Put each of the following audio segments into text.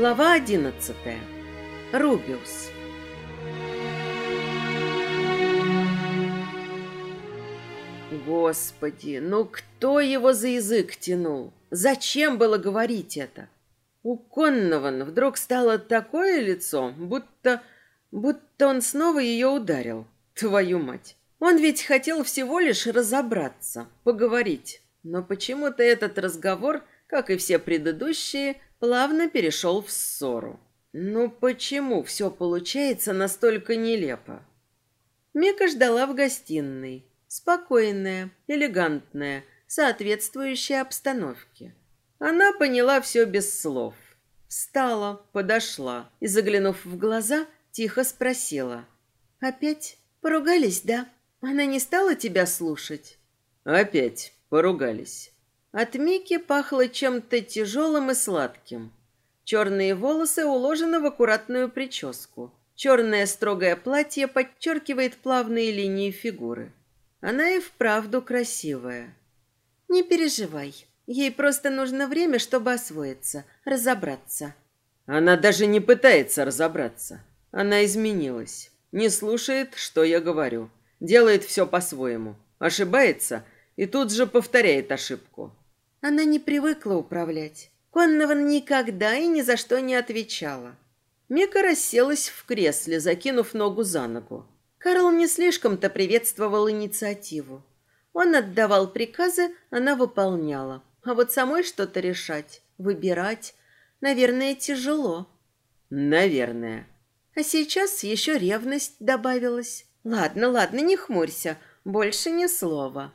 Глава одиннадцатая. Рубиус. Господи, ну кто его за язык тянул? Зачем было говорить это? У Коннован вдруг стало такое лицо, будто... будто он снова ее ударил. Твою мать. Он ведь хотел всего лишь разобраться, поговорить. Но почему-то этот разговор, как и все предыдущие, плавно перешел в ссору. Ну почему все получается настолько нелепо? Мика ждала в гостиной. Спокойная, элегантная, соответствующая обстановке. Она поняла все без слов. Встала, подошла и, заглянув в глаза, тихо спросила. «Опять поругались, да? Она не стала тебя слушать?» «Опять поругались». От Мики пахло чем-то тяжелым и сладким. Черные волосы уложены в аккуратную прическу. Черное строгое платье подчеркивает плавные линии фигуры. Она и вправду красивая. Не переживай. Ей просто нужно время, чтобы освоиться, разобраться. Она даже не пытается разобраться. Она изменилась. Не слушает, что я говорю. Делает все по-своему. Ошибается и тут же повторяет ошибку. Она не привыкла управлять. Коннован никогда и ни за что не отвечала. Мика расселась в кресле, закинув ногу за ногу. Карл не слишком-то приветствовал инициативу. Он отдавал приказы, она выполняла. А вот самой что-то решать, выбирать, наверное, тяжело. Наверное. А сейчас еще ревность добавилась. Ладно, ладно, не хмурься, больше ни слова.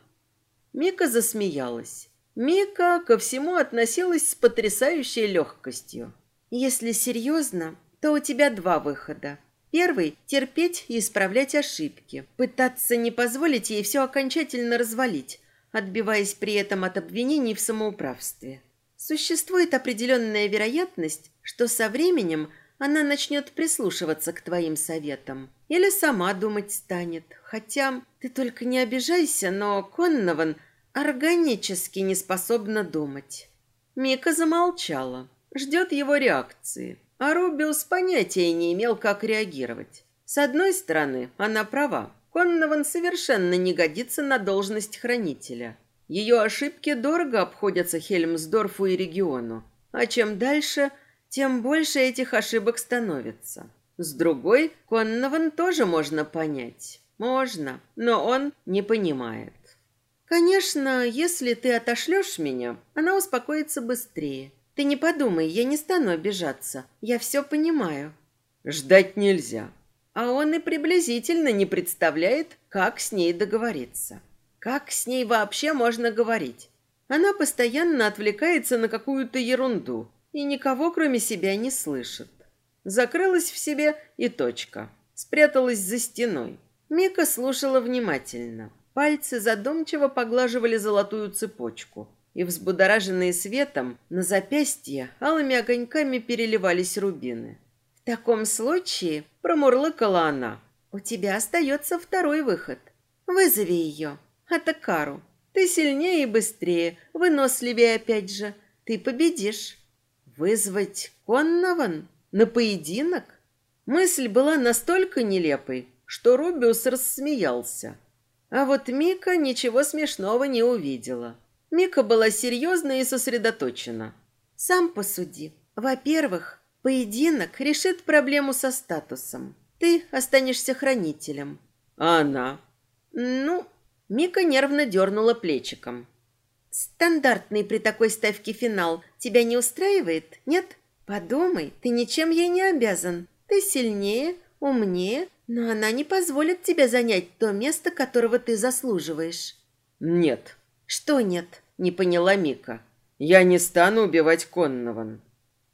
Мика засмеялась. Мика ко всему относилась с потрясающей легкостью. Если серьезно, то у тебя два выхода. Первый – терпеть и исправлять ошибки, пытаться не позволить ей все окончательно развалить, отбиваясь при этом от обвинений в самоуправстве. Существует определенная вероятность, что со временем она начнет прислушиваться к твоим советам или сама думать станет. Хотя ты только не обижайся, но Коннован органически не способна думать. Мика замолчала, ждет его реакции, а Рубиус понятия не имел, как реагировать. С одной стороны, она права. Коннован совершенно не годится на должность хранителя. Ее ошибки дорого обходятся Хельмсдорфу и региону. А чем дальше, тем больше этих ошибок становится. С другой, Коннован тоже можно понять. Можно, но он не понимает. Конечно, если ты отошлешь меня, она успокоится быстрее. Ты не подумай, я не стану обижаться. Я все понимаю. Ждать нельзя. А он и приблизительно не представляет, как с ней договориться. Как с ней вообще можно говорить? Она постоянно отвлекается на какую-то ерунду и никого, кроме себя, не слышит. Закрылась в себе и точка. Спряталась за стеной. Мика слушала внимательно. Пальцы задумчиво поглаживали золотую цепочку, и, взбудораженные светом, на запястье алыми огоньками переливались рубины. «В таком случае», — промурлыкала она, — «у тебя остается второй выход. Вызови ее, Атакару. Ты сильнее и быстрее, выносливее опять же. Ты победишь». «Вызвать Коннован? На поединок?» Мысль была настолько нелепой, что Рубиус рассмеялся. А вот Мика ничего смешного не увидела. Мика была серьезна и сосредоточена. Сам посуди. Во-первых, поединок решит проблему со статусом. Ты останешься хранителем. А она? Ну, Мика нервно дернула плечиком. Стандартный при такой ставке финал тебя не устраивает, нет? Подумай, ты ничем ей не обязан. Ты сильнее, умнее, но она не позволит тебе занять то место, которого ты заслуживаешь. Нет. Что нет? Не поняла Мика. Я не стану убивать Коннован.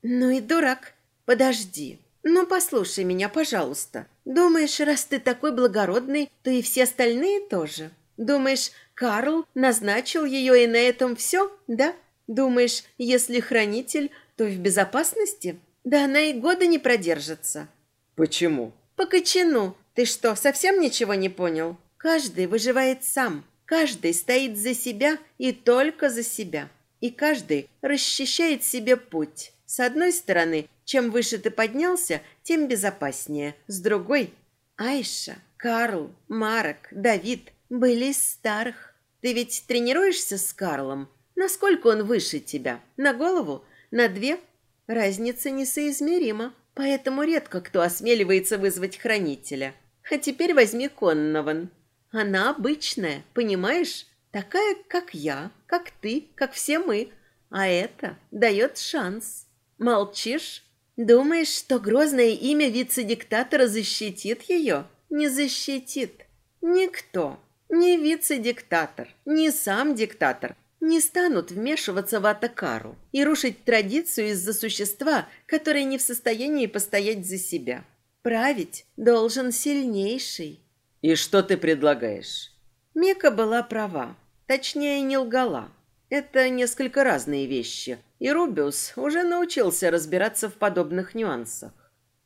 Ну и дурак. Подожди. Ну послушай меня, пожалуйста. Думаешь, раз ты такой благородный, то и все остальные тоже? Думаешь, Карл назначил ее и на этом все, да? Думаешь, если хранитель, то в безопасности? Да она и года не продержится. Почему? По кочану. Ты что, совсем ничего не понял? Каждый выживает сам. Каждый стоит за себя и только за себя. И каждый расчищает себе путь. С одной стороны, Чем выше ты поднялся, тем безопаснее. С другой – Айша, Карл, Марок, Давид были из старых. Ты ведь тренируешься с Карлом? Насколько он выше тебя? На голову? На две? Разница несоизмерима, поэтому редко кто осмеливается вызвать хранителя. А теперь возьми Коннован. Она обычная, понимаешь? Такая, как я, как ты, как все мы. А это дает шанс. Молчишь? Думаешь, что грозное имя вице-диктатора защитит ее? Не защитит. Никто. Ни вице-диктатор, ни сам диктатор не станут вмешиваться в Атакару и рушить традицию из-за существа, которое не в состоянии постоять за себя. Править должен сильнейший. И что ты предлагаешь? Мика была права. Точнее, не лгала. Это несколько разные вещи. И Рубиус уже научился разбираться в подобных нюансах.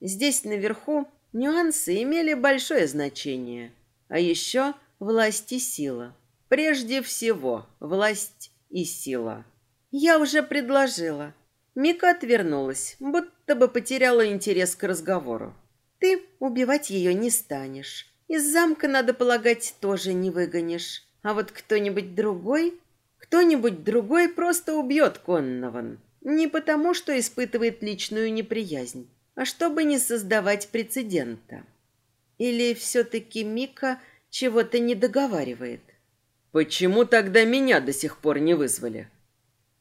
Здесь наверху нюансы имели большое значение. А еще власть и сила. Прежде всего, власть и сила. Я уже предложила. Мика отвернулась, будто бы потеряла интерес к разговору. Ты убивать ее не станешь. Из замка, надо полагать, тоже не выгонишь. А вот кто-нибудь другой... Кто-нибудь другой просто убьет Коннован. Не потому, что испытывает личную неприязнь, а чтобы не создавать прецедента. Или все-таки Мика чего-то не договаривает. Почему тогда меня до сих пор не вызвали?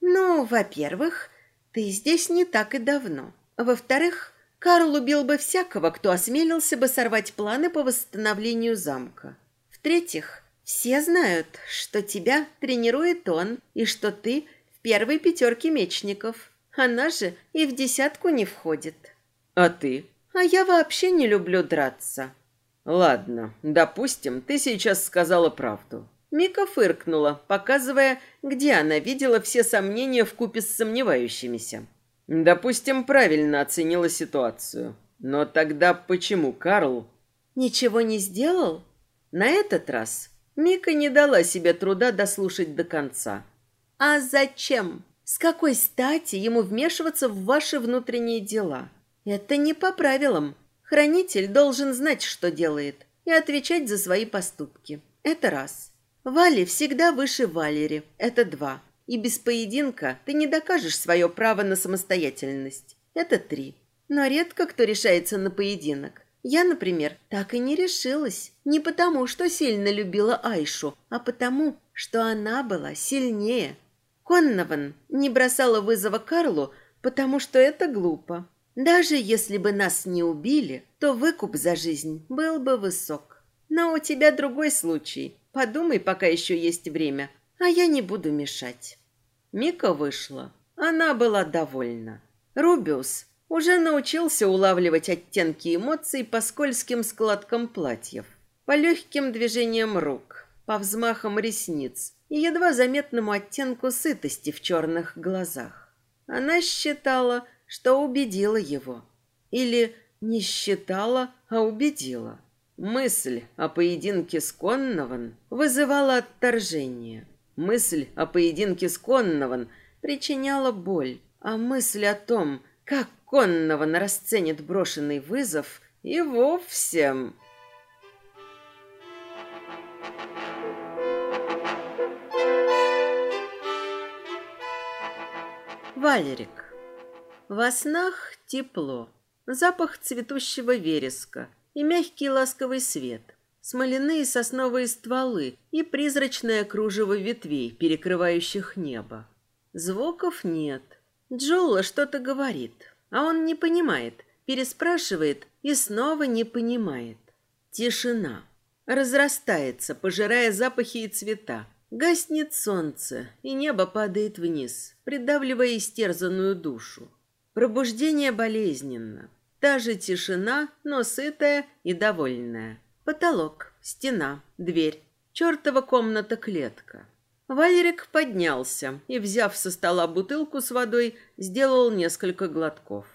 Ну, во-первых, ты здесь не так и давно. Во-вторых, Карл убил бы всякого, кто осмелился бы сорвать планы по восстановлению замка. В-третьих, все знают, что тебя тренирует он, и что ты в первой пятерке мечников. Она же и в десятку не входит. А ты? А я вообще не люблю драться. Ладно, допустим, ты сейчас сказала правду. Мика фыркнула, показывая, где она видела все сомнения в купе с сомневающимися. Допустим, правильно оценила ситуацию. Но тогда почему Карл... Ничего не сделал? На этот раз Мика не дала себе труда дослушать до конца. А зачем? С какой стати ему вмешиваться в ваши внутренние дела? Это не по правилам. Хранитель должен знать, что делает, и отвечать за свои поступки. Это раз. Вали всегда выше Валери. Это два. И без поединка ты не докажешь свое право на самостоятельность. Это три. Но редко кто решается на поединок. Я, например, так и не решилась. Не потому, что сильно любила Айшу, а потому, что она была сильнее. Коннован не бросала вызова Карлу, потому что это глупо. Даже если бы нас не убили, то выкуп за жизнь был бы высок. Но у тебя другой случай. Подумай, пока еще есть время, а я не буду мешать. Мика вышла. Она была довольна. Рубиус уже научился улавливать оттенки эмоций по скользким складкам платьев, по легким движениям рук, по взмахам ресниц и едва заметному оттенку сытости в черных глазах. Она считала, что убедила его. Или не считала, а убедила. Мысль о поединке с Коннован вызывала отторжение. Мысль о поединке с Коннован причиняла боль, а мысль о том, как Коннован расценит брошенный вызов, и вовсе... Валерик во снах тепло, запах цветущего вереска и мягкий ласковый свет, смоляные сосновые стволы и призрачное кружево ветвей, перекрывающих небо. Звуков нет. Джоула что-то говорит, а он не понимает, переспрашивает и снова не понимает. Тишина. Разрастается, пожирая запахи и цвета. Гаснет солнце, и небо падает вниз, придавливая истерзанную душу. Пробуждение болезненно. Та же тишина, но сытая и довольная. Потолок, стена, дверь. Чертова комната-клетка. Валерик поднялся и, взяв со стола бутылку с водой, сделал несколько глотков.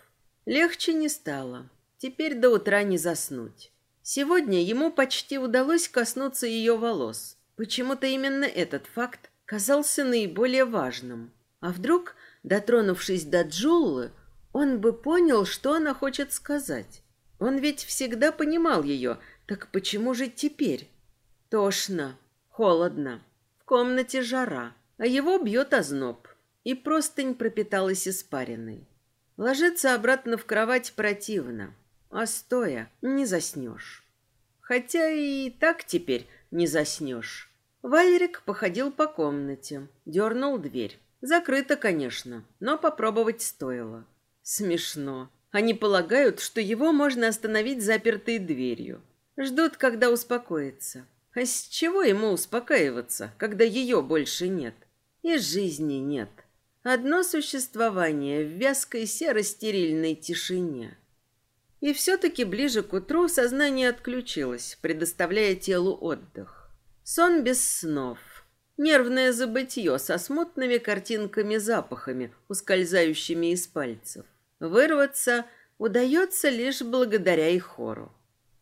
Легче не стало. Теперь до утра не заснуть. Сегодня ему почти удалось коснуться ее волос. Почему-то именно этот факт казался наиболее важным. А вдруг, дотронувшись до Джуллы, он бы понял, что она хочет сказать. Он ведь всегда понимал ее, так почему же теперь? Тошно, холодно, в комнате жара, а его бьет озноб, и простынь пропиталась испариной. Ложиться обратно в кровать противно, а стоя не заснешь. Хотя и так теперь не заснешь. Валерик походил по комнате, дернул дверь. Закрыто, конечно, но попробовать стоило. Смешно. Они полагают, что его можно остановить запертой дверью. Ждут, когда успокоится. А с чего ему успокаиваться, когда ее больше нет? И жизни нет. Одно существование в вязкой серо-стерильной тишине. И все-таки ближе к утру сознание отключилось, предоставляя телу отдых. Сон без снов. Нервное забытье со смутными картинками-запахами, ускользающими из пальцев. Вырваться удается лишь благодаря Ихору.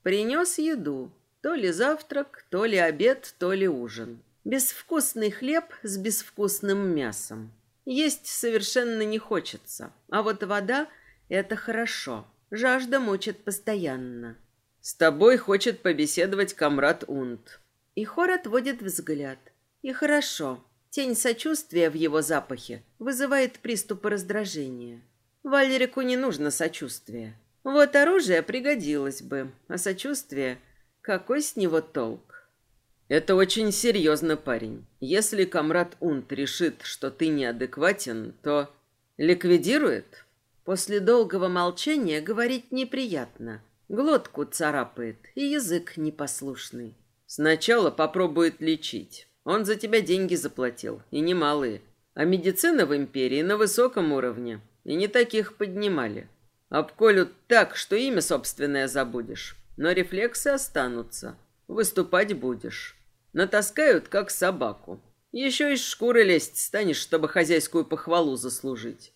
Принес еду, то ли завтрак, то ли обед, то ли ужин. Безвкусный хлеб с безвкусным мясом. Есть совершенно не хочется, а вот вода – это хорошо. Жажда мучит постоянно. С тобой хочет побеседовать комрад Унт. Ихор отводит взгляд. И хорошо. Тень сочувствия в его запахе вызывает приступы раздражения. Валерику не нужно сочувствие. Вот оружие пригодилось бы, а сочувствие... Какой с него толк? Это очень серьезно, парень. Если комрад Унт решит, что ты неадекватен, то... Ликвидирует? После долгого молчания говорить неприятно. Глотку царапает и язык непослушный. Сначала попробует лечить. Он за тебя деньги заплатил, и немалые. А медицина в империи на высоком уровне. И не таких поднимали. Обколют так, что имя собственное забудешь. Но рефлексы останутся. Выступать будешь. Натаскают, как собаку. Еще из шкуры лезть станешь, чтобы хозяйскую похвалу заслужить.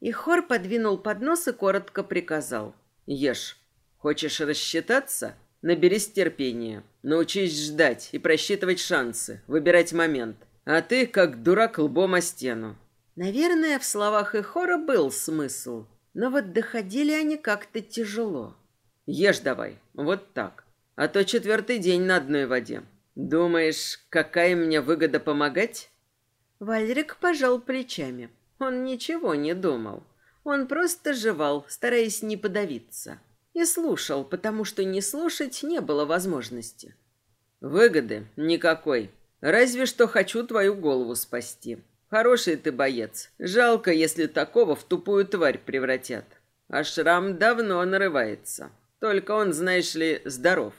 И хор подвинул поднос и коротко приказал. Ешь. Хочешь рассчитаться? Наберись терпения. Научись ждать и просчитывать шансы, выбирать момент. А ты, как дурак, лбом о стену. Наверное, в словах Ихора был смысл, но вот доходили они как-то тяжело. Ешь давай, вот так. А то четвертый день на одной воде. Думаешь, какая мне выгода помогать? Вальрик пожал плечами. Он ничего не думал. Он просто жевал, стараясь не подавиться. И слушал, потому что не слушать не было возможности. Выгоды никакой. Разве что хочу твою голову спасти. Хороший ты боец. Жалко, если такого в тупую тварь превратят. А шрам давно нарывается. Только он, знаешь ли, здоров.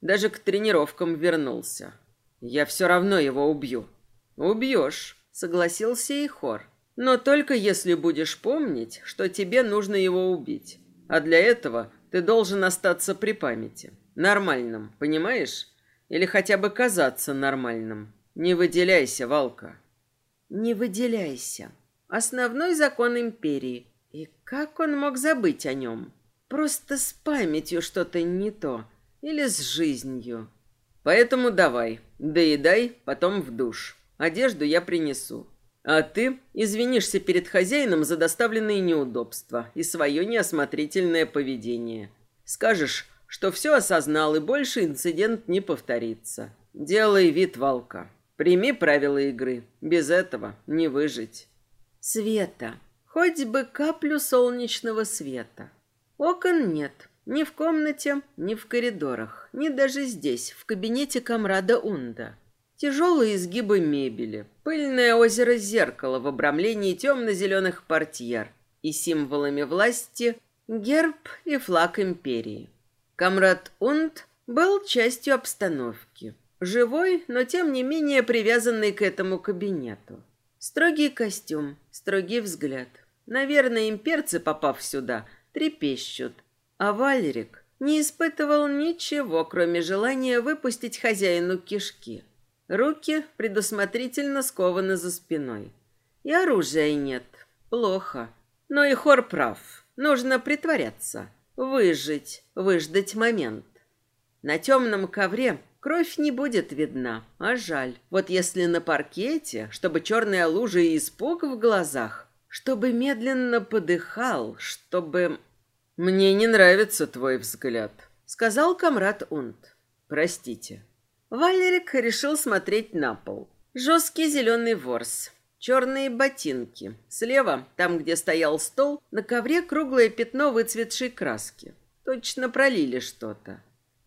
Даже к тренировкам вернулся. Я все равно его убью. Убьешь, согласился и хор. Но только если будешь помнить, что тебе нужно его убить. А для этого ты должен остаться при памяти. Нормальным, понимаешь? Или хотя бы казаться нормальным. Не выделяйся, Валка. Не выделяйся. Основной закон империи. И как он мог забыть о нем? Просто с памятью что-то не то. Или с жизнью. Поэтому давай, доедай, потом в душ. Одежду я принесу. А ты извинишься перед хозяином за доставленные неудобства и свое неосмотрительное поведение. Скажешь, что все осознал и больше инцидент не повторится. Делай вид волка. Прими правила игры. Без этого не выжить. Света. Хоть бы каплю солнечного света. Окон нет. Ни в комнате, ни в коридорах, ни даже здесь, в кабинете комрада Унда. Тяжелые изгибы мебели, пыльное озеро зеркала в обрамлении темно-зеленых портьер и символами власти герб и флаг империи. Комрад Унд был частью обстановки. Живой, но тем не менее привязанный к этому кабинету. Строгий костюм, строгий взгляд. Наверное, имперцы, попав сюда, трепещут. А Валерик не испытывал ничего, кроме желания выпустить хозяину кишки. Руки предусмотрительно скованы за спиной. И оружия нет. Плохо. Но и Хор прав. Нужно притворяться. Выжить, выждать момент. На темном ковре Кровь не будет видна, а жаль. Вот если на паркете, чтобы черная лужа и испуг в глазах, чтобы медленно подыхал, чтобы... «Мне не нравится твой взгляд», — сказал комрад Унт. «Простите». Валерик решил смотреть на пол. Жесткий зеленый ворс, черные ботинки. Слева, там, где стоял стол, на ковре круглое пятно выцветшей краски. Точно пролили что-то.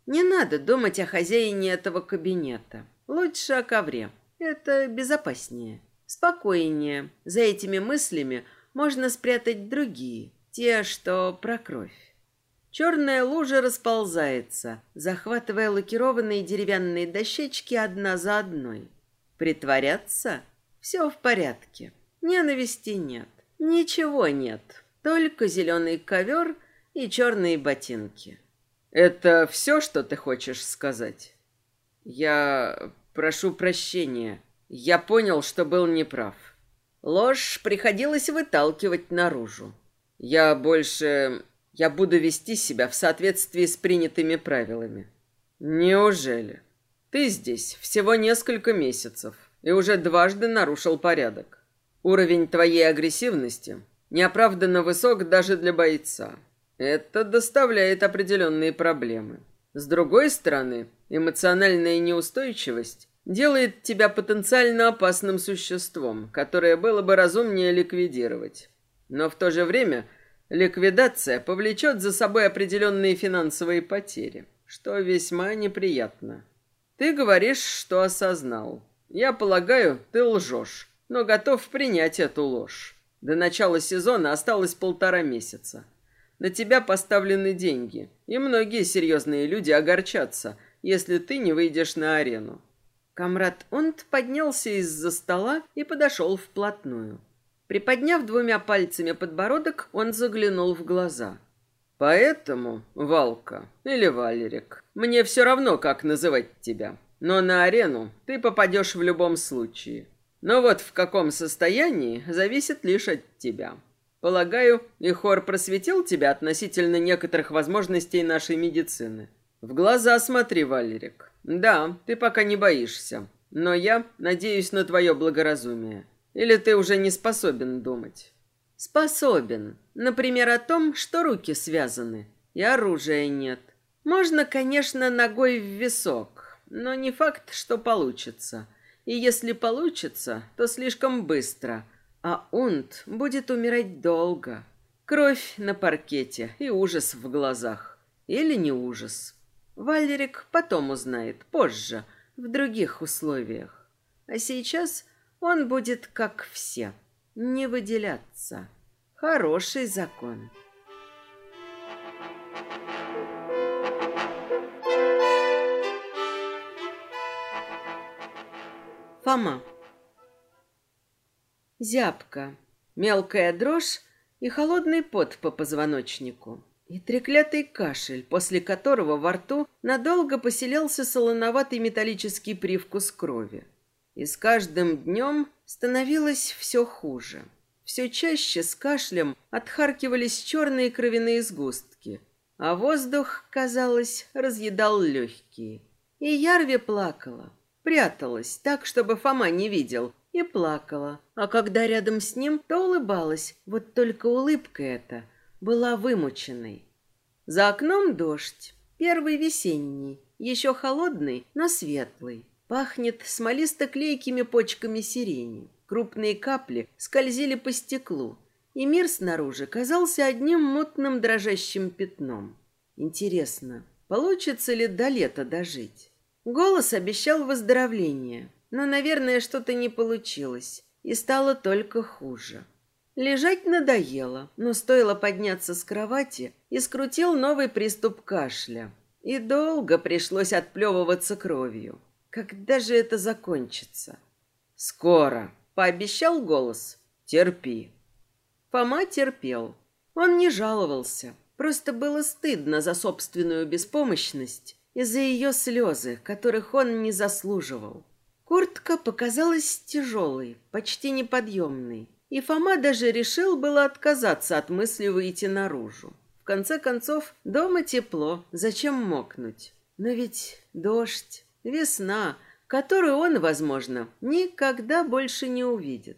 Не надо думать о хозяине этого кабинета. Лучше о ковре. Это безопаснее, спокойнее. За этими мыслями можно спрятать другие, те, что про кровь. Черная лужа расползается, захватывая лакированные деревянные дощечки одна за одной. Притворяться? Все в порядке. Ненависти нет. Ничего нет. Только зеленый ковер и черные ботинки. Это все, что ты хочешь сказать? Я прошу прощения. Я понял, что был неправ. Ложь приходилось выталкивать наружу. Я больше... Я буду вести себя в соответствии с принятыми правилами. Неужели? Ты здесь всего несколько месяцев и уже дважды нарушил порядок. Уровень твоей агрессивности неоправданно высок даже для бойца. Это доставляет определенные проблемы. С другой стороны, эмоциональная неустойчивость делает тебя потенциально опасным существом, которое было бы разумнее ликвидировать. Но в то же время ликвидация повлечет за собой определенные финансовые потери, что весьма неприятно. Ты говоришь, что осознал. Я полагаю, ты лжешь, но готов принять эту ложь. До начала сезона осталось полтора месяца. На тебя поставлены деньги, и многие серьезные люди огорчатся, если ты не выйдешь на арену. Камрад Онт поднялся из-за стола и подошел вплотную. Приподняв двумя пальцами подбородок, он заглянул в глаза. «Поэтому, Валка или Валерик, мне все равно, как называть тебя, но на арену ты попадешь в любом случае. Но вот в каком состоянии зависит лишь от тебя». Полагаю, Ихор просветил тебя относительно некоторых возможностей нашей медицины. В глаза смотри, Валерик. Да, ты пока не боишься, но я надеюсь на твое благоразумие. Или ты уже не способен думать? Способен. Например, о том, что руки связаны и оружия нет. Можно, конечно, ногой в висок, но не факт, что получится. И если получится, то слишком быстро – а Унт будет умирать долго. Кровь на паркете и ужас в глазах. Или не ужас. Валерик потом узнает, позже, в других условиях. А сейчас он будет как все, не выделяться. Хороший закон. Фома Зябко, мелкая дрожь и холодный пот по позвоночнику. И треклятый кашель, после которого во рту надолго поселялся солоноватый металлический привкус крови. И с каждым днем становилось все хуже. Все чаще с кашлем отхаркивались черные кровяные сгустки, а воздух, казалось, разъедал легкие. И Ярве плакала, пряталась так, чтобы Фома не видел, и плакала. А когда рядом с ним, то улыбалась. Вот только улыбка эта была вымученной. За окном дождь. Первый весенний. Еще холодный, но светлый. Пахнет смолисто-клейкими почками сирени. Крупные капли скользили по стеклу. И мир снаружи казался одним мутным дрожащим пятном. Интересно, получится ли до лета дожить? Голос обещал выздоровление. Но, наверное, что-то не получилось, и стало только хуже. Лежать надоело, но стоило подняться с кровати, и скрутил новый приступ кашля. И долго пришлось отплевываться кровью. Когда же это закончится? Скоро, пообещал голос. Терпи. Фома терпел. Он не жаловался, просто было стыдно за собственную беспомощность и за ее слезы, которых он не заслуживал. Куртка показалась тяжелой, почти неподъемной, и Фома даже решил было отказаться от мысли выйти наружу. В конце концов, дома тепло, зачем мокнуть? Но ведь дождь, весна, которую он, возможно, никогда больше не увидит.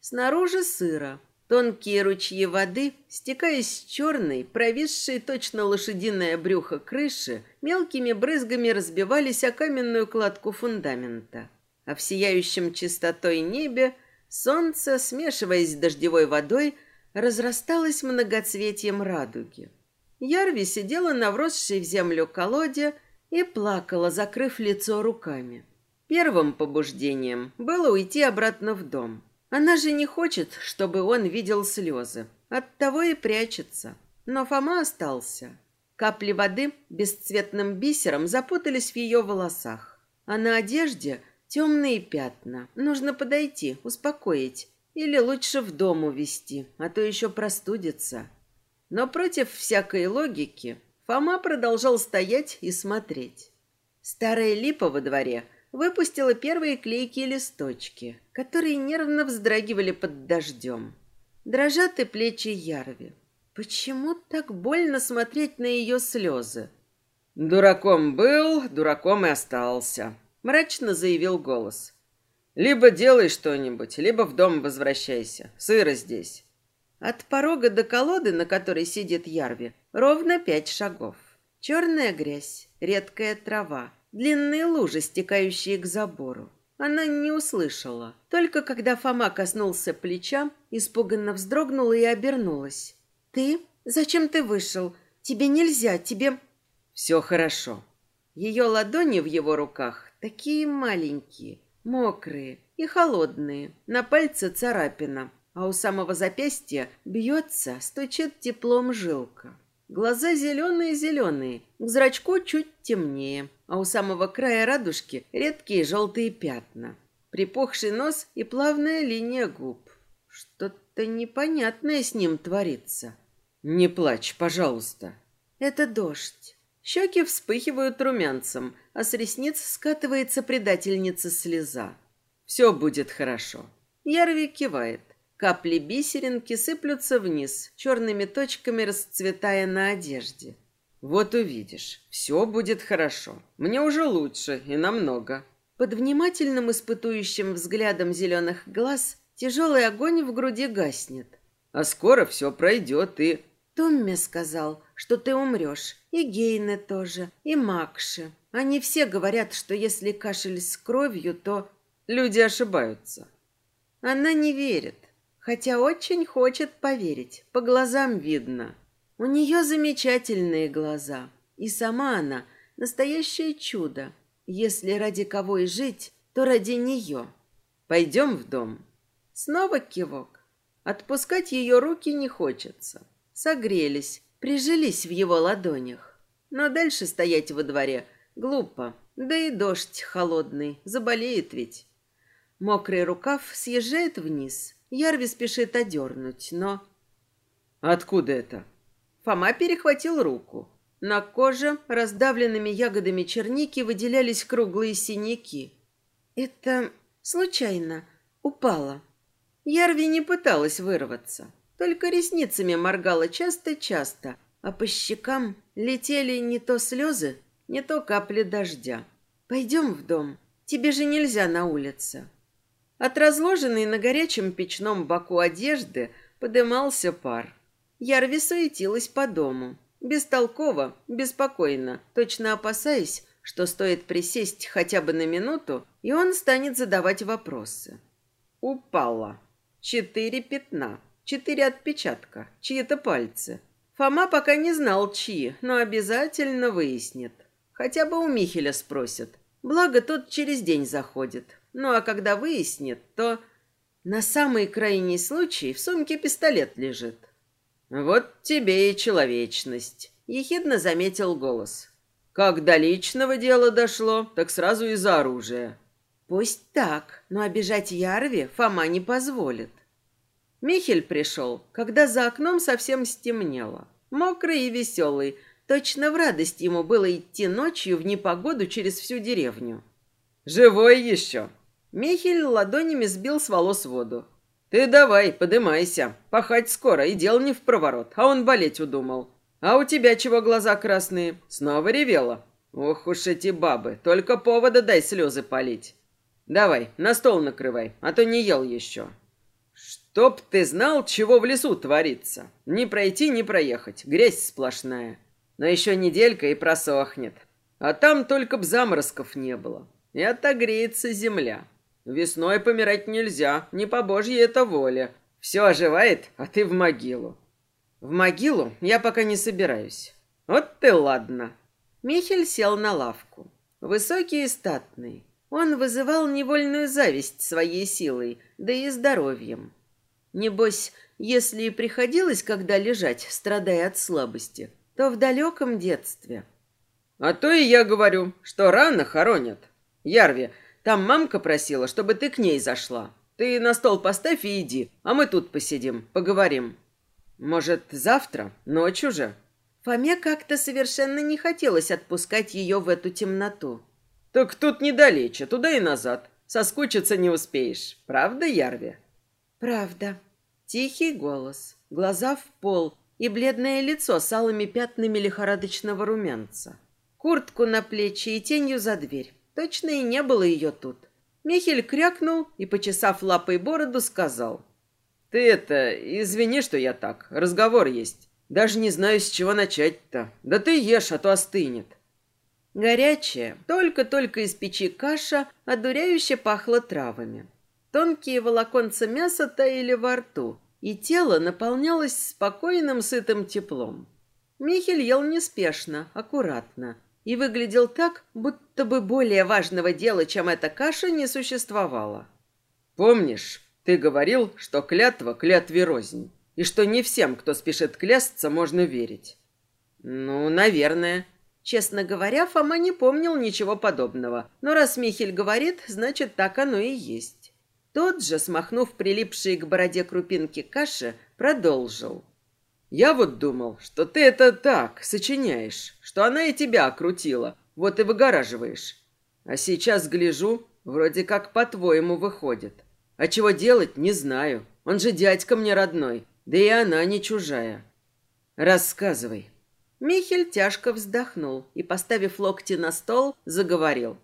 Снаружи сыро, Тонкие ручьи воды, стекая с черной, провисшей точно лошадиное брюхо крыши, мелкими брызгами разбивались о каменную кладку фундамента. А в сияющем чистотой небе солнце, смешиваясь с дождевой водой, разрасталось многоцветием радуги. Ярви сидела на вросшей в землю колоде и плакала, закрыв лицо руками. Первым побуждением было уйти обратно в дом. Она же не хочет, чтобы он видел слезы. Оттого и прячется. Но Фома остался. Капли воды бесцветным бисером запутались в ее волосах. А на одежде темные пятна. Нужно подойти, успокоить. Или лучше в дом увести, а то еще простудится. Но против всякой логики Фома продолжал стоять и смотреть. Старая липа во дворе – выпустила первые клейкие листочки, которые нервно вздрагивали под дождем. Дрожат и плечи Ярви. Почему так больно смотреть на ее слезы? «Дураком был, дураком и остался», — мрачно заявил голос. «Либо делай что-нибудь, либо в дом возвращайся. Сыро здесь». От порога до колоды, на которой сидит Ярви, ровно пять шагов. Черная грязь, редкая трава, длинные лужи, стекающие к забору. Она не услышала. Только когда Фома коснулся плеча, испуганно вздрогнула и обернулась. «Ты? Зачем ты вышел? Тебе нельзя, тебе...» «Все хорошо». Ее ладони в его руках такие маленькие, мокрые и холодные. На пальце царапина, а у самого запястья бьется, стучит теплом жилка. Глаза зеленые-зеленые, к зрачку чуть темнее, а у самого края радужки редкие желтые пятна. Припухший нос и плавная линия губ. Что-то непонятное с ним творится. «Не плачь, пожалуйста». «Это дождь». Щеки вспыхивают румянцем, а с ресниц скатывается предательница слеза. «Все будет хорошо». Ярви кивает. Капли бисеринки сыплются вниз, черными точками расцветая на одежде. Вот увидишь, все будет хорошо. Мне уже лучше и намного. Под внимательным испытующим взглядом зеленых глаз тяжелый огонь в груди гаснет. А скоро все пройдет и... Томми сказал, что ты умрешь. И Гейне тоже, и Макши. Они все говорят, что если кашель с кровью, то... Люди ошибаются. Она не верит хотя очень хочет поверить, по глазам видно. У нее замечательные глаза, и сама она настоящее чудо. Если ради кого и жить, то ради нее. Пойдем в дом. Снова кивок. Отпускать ее руки не хочется. Согрелись, прижились в его ладонях. Но дальше стоять во дворе глупо. Да и дождь холодный, заболеет ведь. Мокрый рукав съезжает вниз, Ярви спешит одернуть, но... Откуда это? Фома перехватил руку. На коже раздавленными ягодами черники выделялись круглые синяки. Это случайно упала. Ярви не пыталась вырваться, только ресницами моргала часто-часто, а по щекам летели не то слезы, не то капли дождя. «Пойдем в дом. Тебе же нельзя на улице». От разложенной на горячем печном боку одежды подымался пар. Ярви суетилась по дому. Бестолково, беспокойно, точно опасаясь, что стоит присесть хотя бы на минуту, и он станет задавать вопросы. Упала. Четыре пятна, четыре отпечатка, чьи-то пальцы. Фома пока не знал, чьи, но обязательно выяснит. Хотя бы у Михеля спросят. Благо, тот через день заходит. Ну а когда выяснит, то на самый крайний случай в сумке пистолет лежит. Вот тебе и человечность, ехидно заметил голос. Как до личного дела дошло, так сразу и за оружие. Пусть так, но обижать Ярви Фома не позволит. Михель пришел, когда за окном совсем стемнело. Мокрый и веселый, точно в радость ему было идти ночью в непогоду через всю деревню. «Живой еще!» Михель ладонями сбил с волос воду. «Ты давай, подымайся. Пахать скоро, и дел не в проворот, а он болеть удумал. А у тебя чего глаза красные? Снова ревела? Ох уж эти бабы, только повода дай слезы полить. Давай, на стол накрывай, а то не ел еще». «Что Чтоб ты знал, чего в лесу творится. Не пройти, не проехать. Грязь сплошная. Но еще неделька и просохнет. А там только б заморозков не было. И отогреется земля. Весной помирать нельзя, не по божьей это воле. Все оживает, а ты в могилу. В могилу я пока не собираюсь. Вот ты ладно. Михель сел на лавку. Высокий и статный. Он вызывал невольную зависть своей силой, да и здоровьем. Небось, если и приходилось когда лежать, страдая от слабости, то в далеком детстве. А то и я говорю, что рано хоронят. Ярви, там мамка просила, чтобы ты к ней зашла. Ты на стол поставь и иди, а мы тут посидим, поговорим. Может, завтра? Ночь уже?» Фоме как-то совершенно не хотелось отпускать ее в эту темноту. «Так тут недалече, туда и назад. Соскучиться не успеешь. Правда, Ярви?» «Правда». Тихий голос, глаза в пол и бледное лицо с алыми пятнами лихорадочного румянца. Куртку на плечи и тенью за дверь. Точно и не было ее тут. Михель крякнул и, почесав лапой бороду, сказал. «Ты это, извини, что я так. Разговор есть. Даже не знаю, с чего начать-то. Да ты ешь, а то остынет». Горячая, только-только из печи каша, одуряюще пахла травами. Тонкие волоконца мяса таяли во рту, и тело наполнялось спокойным сытым теплом. Михель ел неспешно, аккуратно, и выглядел так, будто бы более важного дела, чем эта каша, не существовало. «Помнишь, ты говорил, что клятва клятве рознь, и что не всем, кто спешит клясться, можно верить?» «Ну, наверное». Честно говоря, Фома не помнил ничего подобного, но раз Михель говорит, значит, так оно и есть. Тот же, смахнув прилипшие к бороде крупинки каши, продолжил. Я вот думал, что ты это так, сочиняешь, что она и тебя окрутила, вот и выгораживаешь. А сейчас гляжу, вроде как по-твоему выходит. А чего делать, не знаю. Он же дядька мне родной, да и она не чужая. Рассказывай. Михель тяжко вздохнул и, поставив локти на стол, заговорил.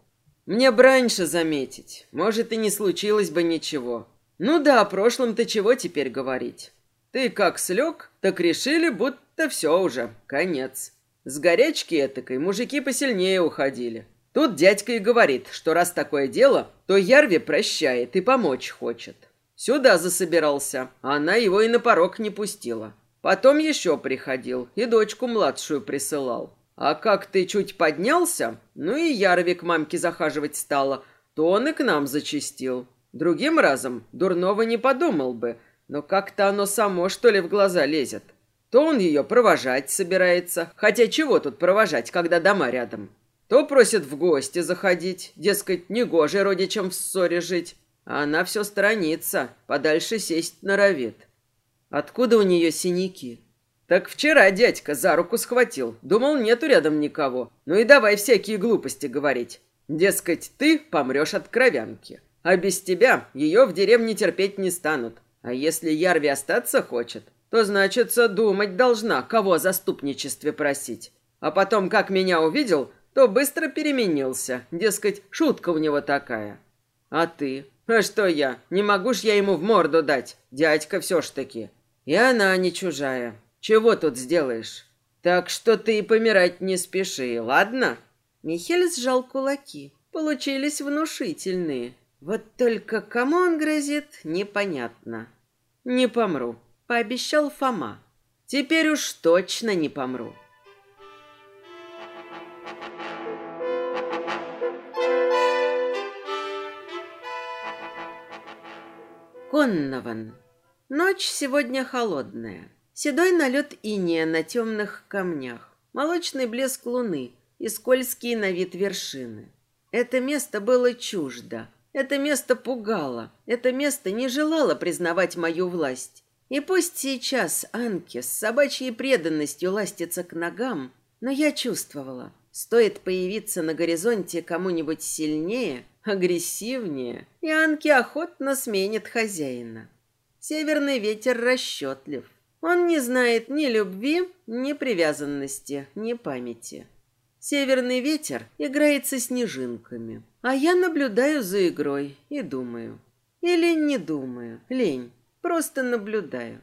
Мне бы раньше заметить, может, и не случилось бы ничего. Ну да, о прошлом-то чего теперь говорить? Ты как слег, так решили, будто все уже, конец. С горячки этакой мужики посильнее уходили. Тут дядька и говорит, что раз такое дело, то Ярви прощает и помочь хочет. Сюда засобирался, а она его и на порог не пустила. Потом еще приходил и дочку младшую присылал. А как ты чуть поднялся, ну и Ярви к мамке захаживать стала, то он и к нам зачистил. Другим разом дурного не подумал бы, но как-то оно само, что ли, в глаза лезет. То он ее провожать собирается, хотя чего тут провожать, когда дома рядом. То просит в гости заходить, дескать, негоже родичам в ссоре жить. А она все сторонится, подальше сесть норовит. Откуда у нее синяки? Так вчера дядька за руку схватил. Думал, нету рядом никого. Ну и давай всякие глупости говорить. Дескать, ты помрешь от кровянки. А без тебя ее в деревне терпеть не станут. А если Ярви остаться хочет, то, значится, думать должна, кого о заступничестве просить. А потом, как меня увидел, то быстро переменился. Дескать, шутка у него такая. А ты? А что я? Не могу ж я ему в морду дать. Дядька все ж таки. И она не чужая. Чего тут сделаешь? Так что ты и помирать не спеши, ладно? Михель сжал кулаки. Получились внушительные. Вот только кому он грозит, непонятно. Не помру, пообещал Фома. Теперь уж точно не помру. Коннован. Ночь сегодня холодная. Седой налет иния на темных камнях, молочный блеск луны и скользкие на вид вершины. Это место было чуждо, это место пугало, это место не желало признавать мою власть. И пусть сейчас Анке с собачьей преданностью ластится к ногам, но я чувствовала, стоит появиться на горизонте кому-нибудь сильнее, агрессивнее, и Анке охотно сменит хозяина. Северный ветер расчетлив. Он не знает ни любви, ни привязанности, ни памяти. Северный ветер играет со снежинками, а я наблюдаю за игрой и думаю. Или не думаю, лень. просто наблюдаю.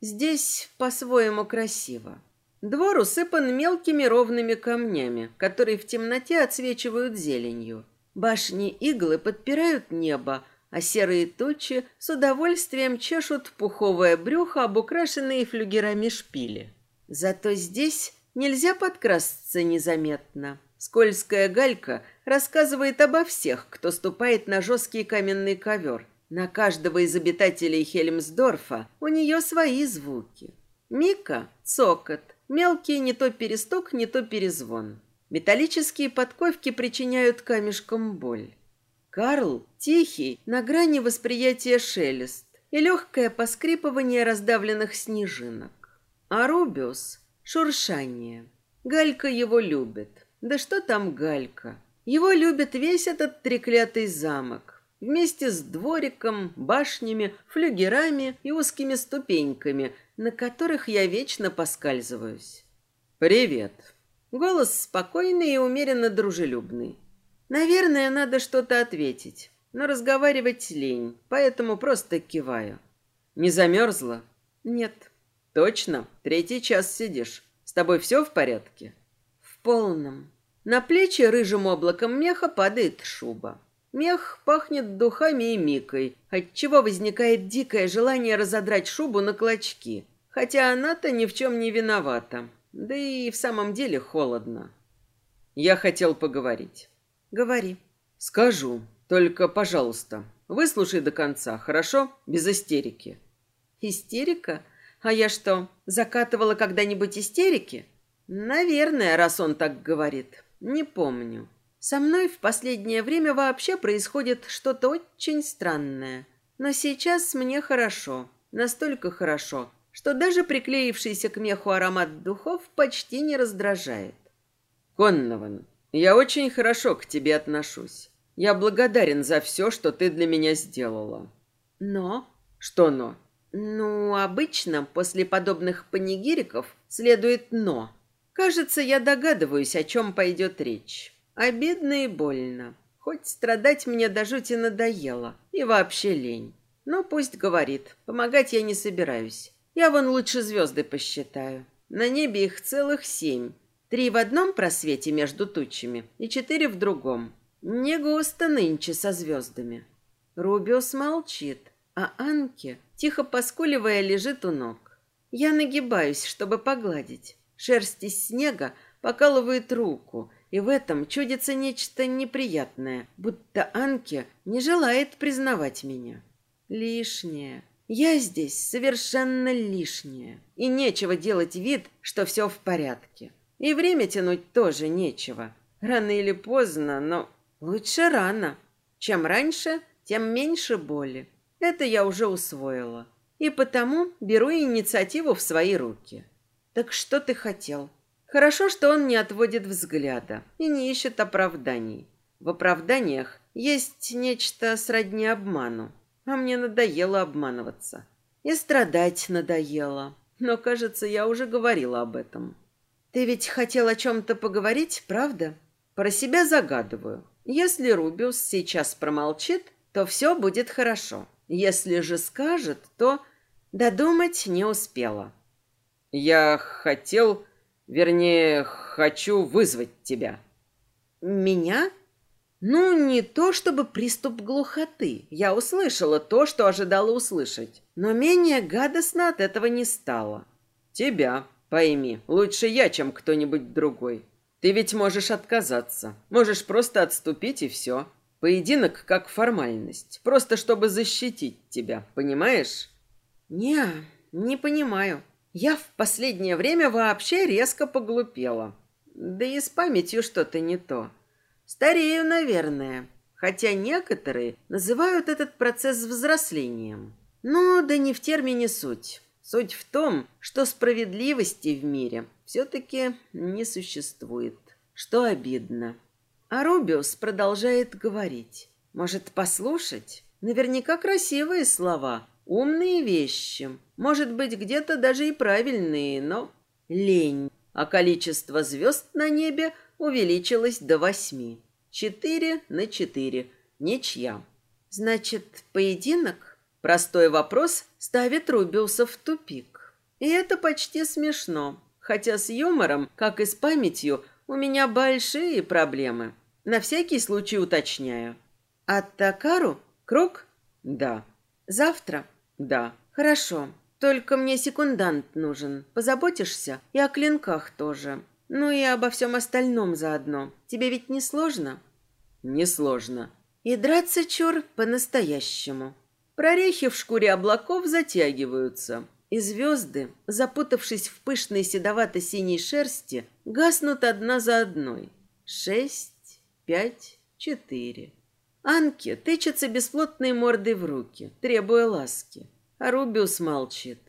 Здесь по-своему красиво. Двор усыпан мелкими ровными камнями, которые в темноте отсвечивают зеленью. Башни иглы подпирают небо, а серые тучи с удовольствием чешут пуховое брюхо об украшенные флюгерами шпили. Зато здесь нельзя подкрасться незаметно. Скользкая галька рассказывает обо всех, кто ступает на жесткий каменный ковер, на каждого из обитателей Хельмсдорфа у нее свои звуки. Мика – цокот, мелкий не то перестук, не то перезвон. Металлические подковки причиняют камешкам боль. Карл – тихий, на грани восприятия шелест и легкое поскрипывание раздавленных снежинок. А Рубиус – шуршание. Галька его любит. Да что там Галька? Его любит весь этот треклятый замок вместе с двориком, башнями, флюгерами и узкими ступеньками, на которых я вечно поскальзываюсь. «Привет!» Голос спокойный и умеренно дружелюбный. Наверное, надо что-то ответить, но разговаривать лень, поэтому просто киваю. «Не замерзла?» «Нет». «Точно? Третий час сидишь. С тобой все в порядке?» «В полном». На плечи рыжим облаком меха падает шуба. Мех пахнет духами и микой, отчего возникает дикое желание разодрать шубу на клочки. Хотя она-то ни в чем не виновата. Да и в самом деле холодно. Я хотел поговорить. Говори. Скажу. Только, пожалуйста, выслушай до конца, хорошо? Без истерики. Истерика? А я что, закатывала когда-нибудь истерики? Наверное, раз он так говорит. Не помню. Со мной в последнее время вообще происходит что-то очень странное. Но сейчас мне хорошо, настолько хорошо, что даже приклеившийся к меху аромат духов почти не раздражает. Коннован, я очень хорошо к тебе отношусь. Я благодарен за все, что ты для меня сделала. Но? Что но? Ну, обычно после подобных панигириков следует но. Кажется, я догадываюсь, о чем пойдет речь. Обидно и больно. Хоть страдать мне до жути надоело. И вообще лень. Но пусть говорит. Помогать я не собираюсь. Я вон лучше звезды посчитаю. На небе их целых семь. Три в одном просвете между тучами и четыре в другом. Не густо нынче со звездами. Рубиус молчит, а Анке, тихо поскуливая, лежит у ног. Я нагибаюсь, чтобы погладить. Шерсть из снега покалывает руку, и в этом чудится нечто неприятное, будто Анке не желает признавать меня. Лишнее. Я здесь совершенно лишняя. И нечего делать вид, что все в порядке. И время тянуть тоже нечего. Рано или поздно, но лучше рано. Чем раньше, тем меньше боли. Это я уже усвоила. И потому беру инициативу в свои руки. Так что ты хотел? Хорошо, что он не отводит взгляда и не ищет оправданий. В оправданиях есть нечто сродни обману, а мне надоело обманываться. И страдать надоело, но, кажется, я уже говорила об этом. Ты ведь хотел о чем-то поговорить, правда? Про себя загадываю. Если Рубиус сейчас промолчит, то все будет хорошо. Если же скажет, то додумать не успела. Я хотел Вернее, хочу вызвать тебя. Меня? Ну, не то чтобы приступ глухоты. Я услышала то, что ожидала услышать. Но менее гадостно от этого не стало. Тебя, пойми, лучше я, чем кто-нибудь другой. Ты ведь можешь отказаться. Можешь просто отступить и все. Поединок как формальность. Просто чтобы защитить тебя, понимаешь? Не, не понимаю. Я в последнее время вообще резко поглупела. Да и с памятью что-то не то. Старею, наверное. Хотя некоторые называют этот процесс взрослением. Ну, да не в термине суть. Суть в том, что справедливости в мире все-таки не существует. Что обидно. А Рубиус продолжает говорить. Может, послушать? Наверняка красивые слова, умные вещи. Может быть, где-то даже и правильные, но лень. А количество звезд на небе увеличилось до восьми. Четыре на четыре. Ничья. Значит, поединок? Простой вопрос ставит Рубиуса в тупик. И это почти смешно. Хотя с юмором, как и с памятью, у меня большие проблемы. На всякий случай уточняю. От Такару? Круг? Да. Завтра? Да. Хорошо. Только мне секундант нужен. Позаботишься? И о клинках тоже. Ну и обо всем остальном заодно. Тебе ведь не сложно? Не сложно. И драться, чур, по-настоящему. Прорехи в шкуре облаков затягиваются, и звезды, запутавшись в пышной седовато-синей шерсти, гаснут одна за одной. Шесть, пять, четыре. Анке тычется бесплотной мордой в руки, требуя ласки. А Рубиус молчит.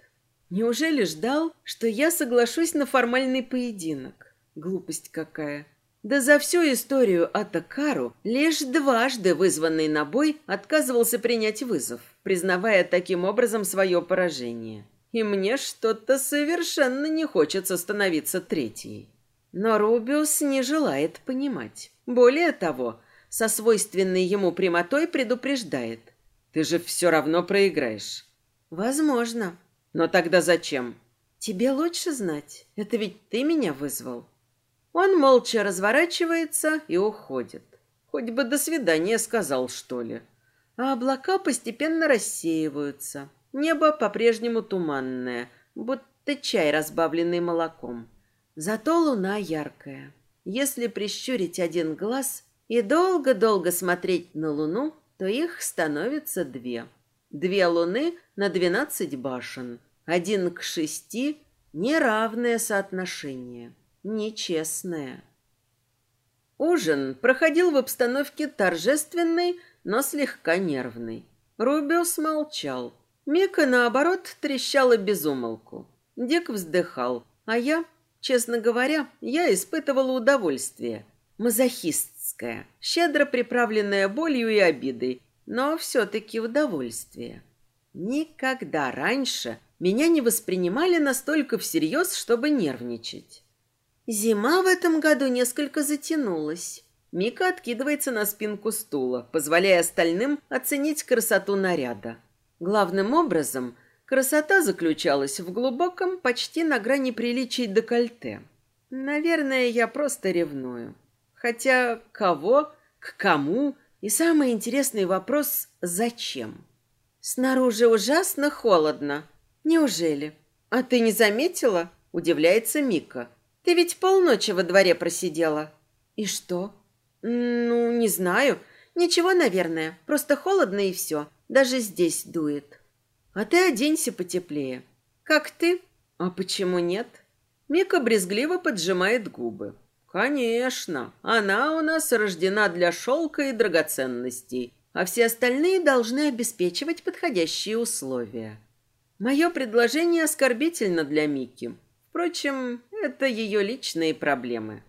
Неужели ждал, что я соглашусь на формальный поединок? Глупость какая. Да за всю историю Атакару лишь дважды вызванный на бой отказывался принять вызов, признавая таким образом свое поражение. И мне что-то совершенно не хочется становиться третьей. Но Рубиус не желает понимать. Более того, со свойственной ему прямотой предупреждает. «Ты же все равно проиграешь». «Возможно». «Но тогда зачем?» «Тебе лучше знать. Это ведь ты меня вызвал». Он молча разворачивается и уходит. Хоть бы до свидания сказал, что ли. А облака постепенно рассеиваются. Небо по-прежнему туманное, будто чай, разбавленный молоком. Зато луна яркая. Если прищурить один глаз и долго-долго смотреть на луну, то их становится две. Две луны на двенадцать башен. Один к шести – неравное соотношение нечестная. Ужин проходил в обстановке торжественной, но слегка нервной. Рубиус молчал. Мика, наоборот, трещала безумолку. Дик вздыхал, а я, честно говоря, я испытывала удовольствие. Мазохистское, щедро приправленное болью и обидой, но все-таки удовольствие. Никогда раньше меня не воспринимали настолько всерьез, чтобы нервничать. Зима в этом году несколько затянулась. Мика откидывается на спинку стула, позволяя остальным оценить красоту наряда. Главным образом, красота заключалась в глубоком, почти на грани приличий декольте. Наверное, я просто ревную. Хотя кого, к кому и самый интересный вопрос – зачем? Снаружи ужасно холодно. Неужели? А ты не заметила? Удивляется Мика. Ты ведь полночи во дворе просидела. И что? Ну, не знаю. Ничего, наверное. Просто холодно и все. Даже здесь дует. А ты оденься потеплее. Как ты? А почему нет? Мика брезгливо поджимает губы. Конечно, она у нас рождена для шелка и драгоценностей, а все остальные должны обеспечивать подходящие условия. Мое предложение оскорбительно для Мики. Впрочем, это ее личные проблемы.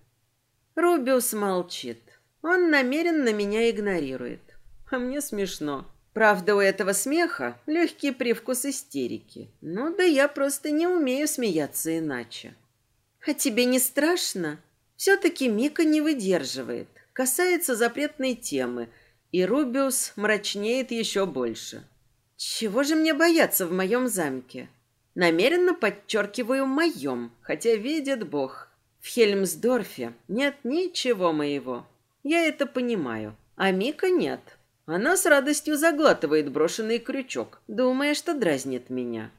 Рубиус молчит. Он намеренно меня игнорирует. А мне смешно. Правда, у этого смеха легкий привкус истерики. Ну да я просто не умею смеяться иначе. А тебе не страшно? Все-таки Мика не выдерживает. Касается запретной темы, и Рубиус мрачнеет еще больше. Чего же мне бояться в моем замке? Намеренно подчеркиваю «моем», хотя видит Бог. В Хельмсдорфе нет ничего моего. Я это понимаю. А Мика нет. Она с радостью заглатывает брошенный крючок, думая, что дразнит меня.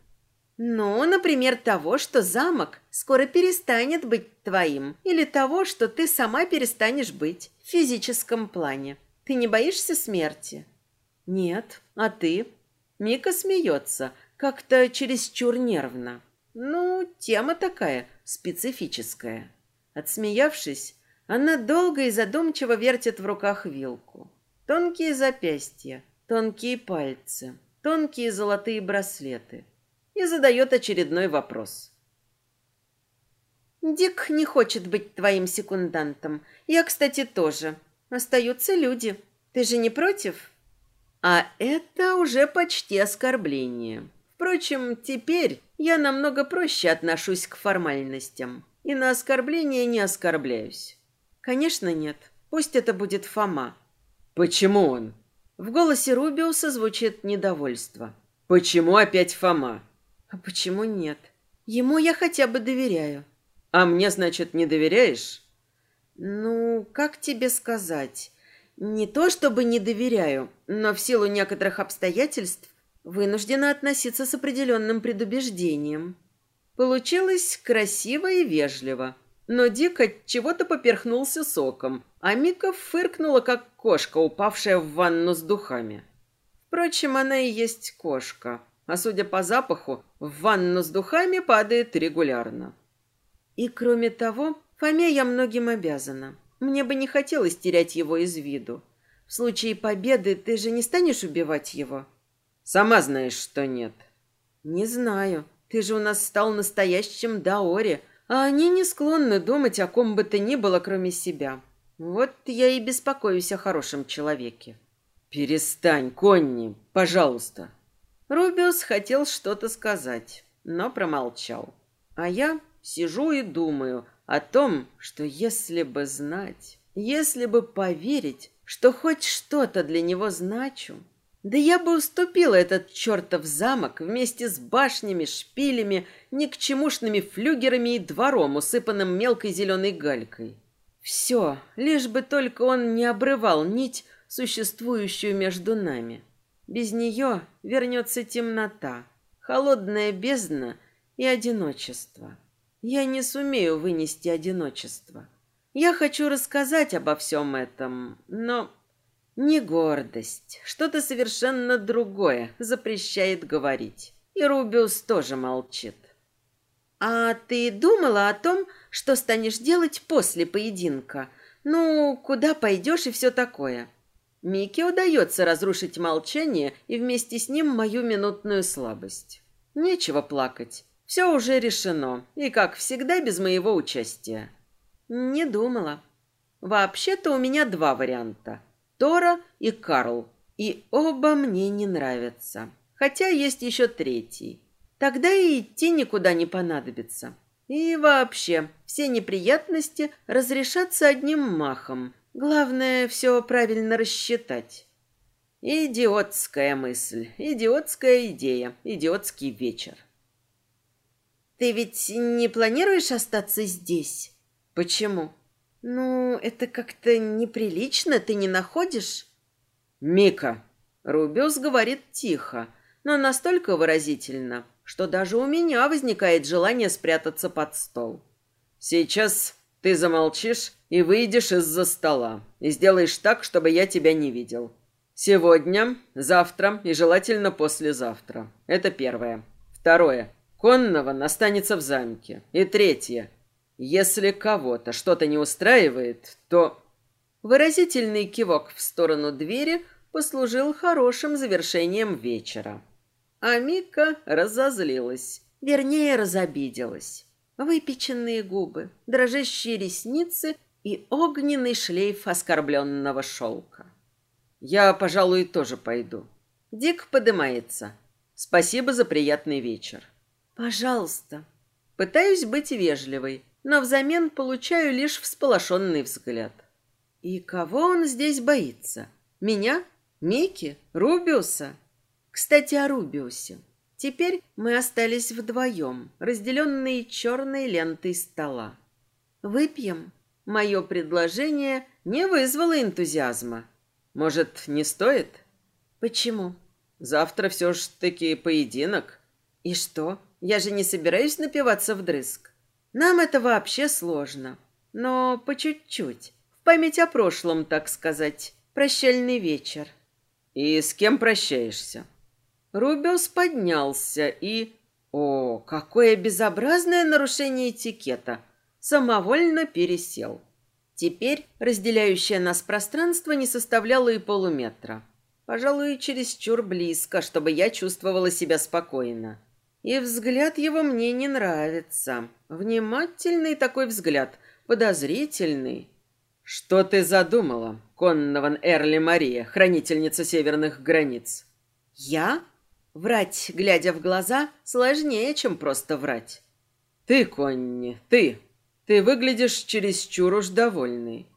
Ну, например, того, что замок скоро перестанет быть твоим, или того, что ты сама перестанешь быть в физическом плане. Ты не боишься смерти? Нет. А ты? Мика смеется, как-то чересчур нервно. Ну, тема такая, специфическая. Отсмеявшись, она долго и задумчиво вертит в руках вилку. Тонкие запястья, тонкие пальцы, тонкие золотые браслеты. И задает очередной вопрос. «Дик не хочет быть твоим секундантом. Я, кстати, тоже. Остаются люди. Ты же не против?» А это уже почти оскорбление. Впрочем, теперь я намного проще отношусь к формальностям и на оскорбление не оскорбляюсь. Конечно, нет. Пусть это будет Фома. Почему он? В голосе Рубиуса звучит недовольство. Почему опять Фома? А почему нет? Ему я хотя бы доверяю. А мне, значит, не доверяешь? Ну, как тебе сказать? Не то чтобы не доверяю, но в силу некоторых обстоятельств вынуждена относиться с определенным предубеждением. Получилось красиво и вежливо, но Дик от чего-то поперхнулся соком, а Мика фыркнула, как кошка, упавшая в ванну с духами. Впрочем, она и есть кошка, а судя по запаху, в ванну с духами падает регулярно. И кроме того, Фоме я многим обязана. Мне бы не хотелось терять его из виду. В случае победы ты же не станешь убивать его? Сама знаешь, что нет. Не знаю. Ты же у нас стал настоящим Даори, а они не склонны думать о ком бы то ни было, кроме себя. Вот я и беспокоюсь о хорошем человеке. Перестань, Конни, пожалуйста. Рубиус хотел что-то сказать, но промолчал. А я сижу и думаю о том, что если бы знать, если бы поверить, что хоть что-то для него значу, да я бы уступила этот чертов замок вместе с башнями, шпилями, никчемушными флюгерами и двором, усыпанным мелкой зеленой галькой. Все, лишь бы только он не обрывал нить, существующую между нами. Без нее вернется темнота, холодная бездна и одиночество. Я не сумею вынести одиночество. Я хочу рассказать обо всем этом, но не гордость, что-то совершенно другое запрещает говорить. И Рубиус тоже молчит. А ты думала о том, что станешь делать после поединка? Ну, куда пойдешь и все такое? Мике удается разрушить молчание и вместе с ним мою минутную слабость. Нечего плакать. Все уже решено, и, как всегда, без моего участия. Не думала. Вообще-то у меня два варианта. Тора и Карл. И оба мне не нравятся. Хотя есть еще третий. Тогда и идти никуда не понадобится. И вообще, все неприятности разрешатся одним махом. Главное, все правильно рассчитать. Идиотская мысль, идиотская идея, идиотский вечер. Ты ведь не планируешь остаться здесь? Почему? Ну, это как-то неприлично, ты не находишь? Мика. Рубиус говорит тихо, но настолько выразительно, что даже у меня возникает желание спрятаться под стол. Сейчас ты замолчишь и выйдешь из-за стола и сделаешь так, чтобы я тебя не видел. Сегодня, завтра и желательно послезавтра. Это первое. Второе. Коннован останется в замке. И третье. Если кого-то что-то не устраивает, то... Выразительный кивок в сторону двери послужил хорошим завершением вечера. А Мика разозлилась, вернее, разобиделась. Выпеченные губы, дрожащие ресницы и огненный шлейф оскорбленного шелка. «Я, пожалуй, тоже пойду». Дик подымается. «Спасибо за приятный вечер». «Пожалуйста». Пытаюсь быть вежливой, но взамен получаю лишь всполошенный взгляд. И кого он здесь боится? Меня? Мики? Рубиуса? Кстати, о Рубиусе. Теперь мы остались вдвоем, разделенные черной лентой стола. Выпьем? Мое предложение не вызвало энтузиазма. Может, не стоит? Почему? Завтра все ж таки поединок. И что? Я же не собираюсь напиваться вдрызг. Нам это вообще сложно. Но по чуть-чуть. В память о прошлом, так сказать. Прощальный вечер. И с кем прощаешься? Рубиус поднялся и... О, какое безобразное нарушение этикета! Самовольно пересел. Теперь разделяющее нас пространство не составляло и полуметра. Пожалуй, чересчур близко, чтобы я чувствовала себя спокойно. И взгляд его мне не нравится. Внимательный такой взгляд, подозрительный. Что ты задумала, Коннован Эрли Мария, хранительница северных границ? Я? Врать, глядя в глаза, сложнее, чем просто врать. Ты, Конни, ты. Ты выглядишь чересчур уж довольный.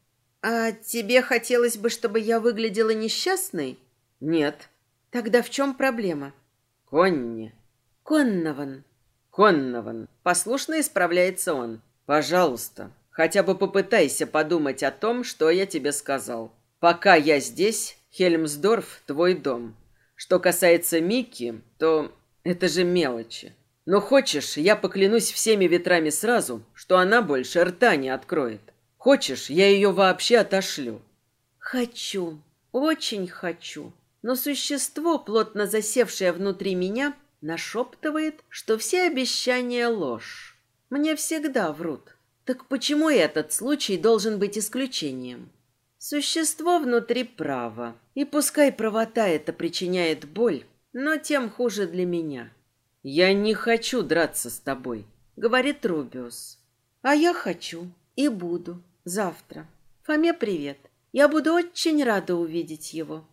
А тебе хотелось бы, чтобы я выглядела несчастной? Нет. Тогда в чем проблема? Конни. Коннован. Коннован. Послушно исправляется он. Пожалуйста, хотя бы попытайся подумать о том, что я тебе сказал. Пока я здесь, Хельмсдорф – твой дом. Что касается Микки, то это же мелочи. Но хочешь, я поклянусь всеми ветрами сразу, что она больше рта не откроет. Хочешь, я ее вообще отошлю. Хочу, очень хочу. Но существо, плотно засевшее внутри меня, нашептывает, что все обещания ложь. Мне всегда врут. Так почему этот случай должен быть исключением? Существо внутри право. И пускай правота это причиняет боль, но тем хуже для меня. «Я не хочу драться с тобой», — говорит Рубиус. «А я хочу и буду завтра. Фоме привет. Я буду очень рада увидеть его.